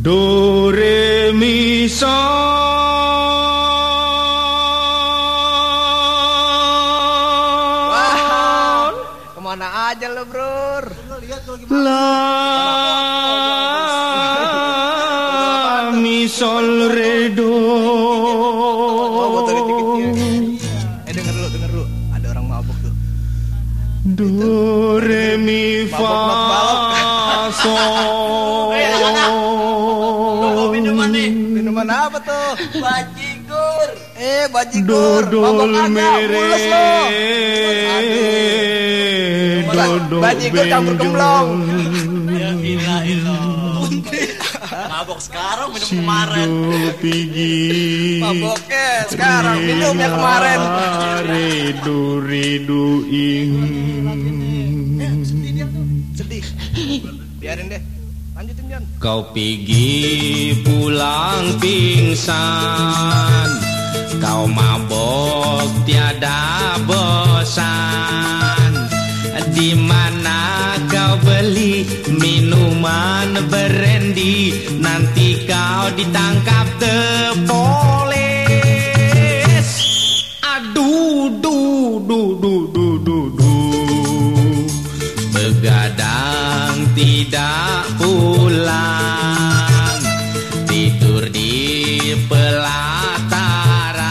Do re mi sol Wah, ke mana aja lo bro? La mi sol re do botol kecil-kecil. Eh denger dulu, denger dulu. Ada orang mabuk tuh. Do re mi fa sol Minuman apa tuh? Bajigur. Eh, bajigur. Dodol mere. Dodol Bajigur campur gemblong. Ya ilah ilah. Mabok sekarang minum kemarin. Maboknya sekarang minumnya kemarin. Redu redu ing Sedih. Biarin deh. Kau pergi pulang pingsan. Kau mabok tiada bosan. Di mana kau beli minuman berendi? Nanti kau ditangkap the tidak pulang Tidur di pelataran.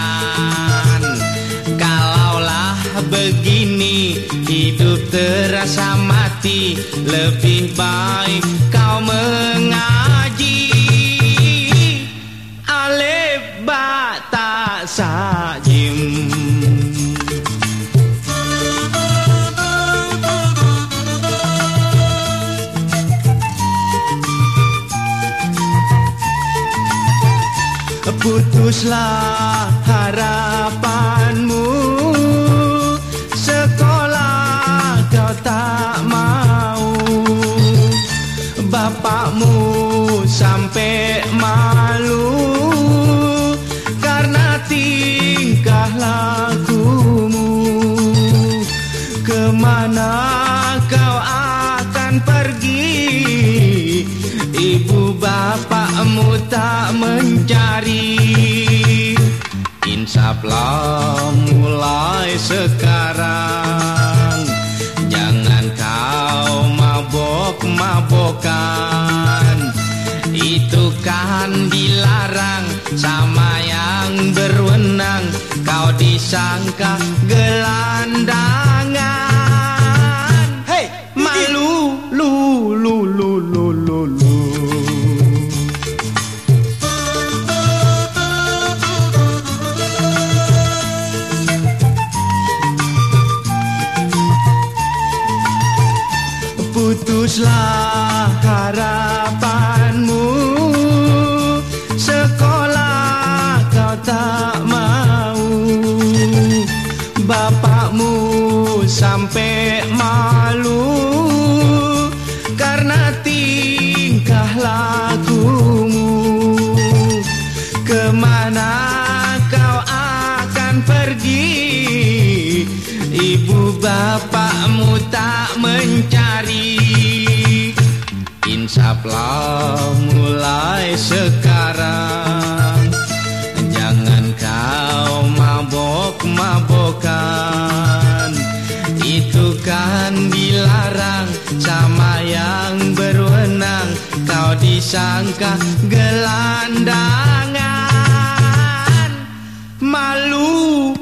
Kalaulah begini hidup terasa mati Lebih baik Putuslah harapanmu. Sekolah kau tak mau. Bapakmu sampai malu. Karena tingkah lakumu. Ke mana kau akan pergi? Ibu bapakmu tak mencari Insaplah mulai sekarang. Jangan kau mabok-mabokan. Itu kan dilarang sama yang berwenang. Kau disangka Putuslah harapanmu. Sekolah kau tak mau. Bapakmu sampai malu Karena tingkah lakumu. Ke mana kau akan pergi Ibu bapakmu tak mencari. Insaplah mulai sekarang. Jangan kau mabok-mabokan. Itu kan dilarang sama yang berwenang. Kau disangka gelandangan. Malu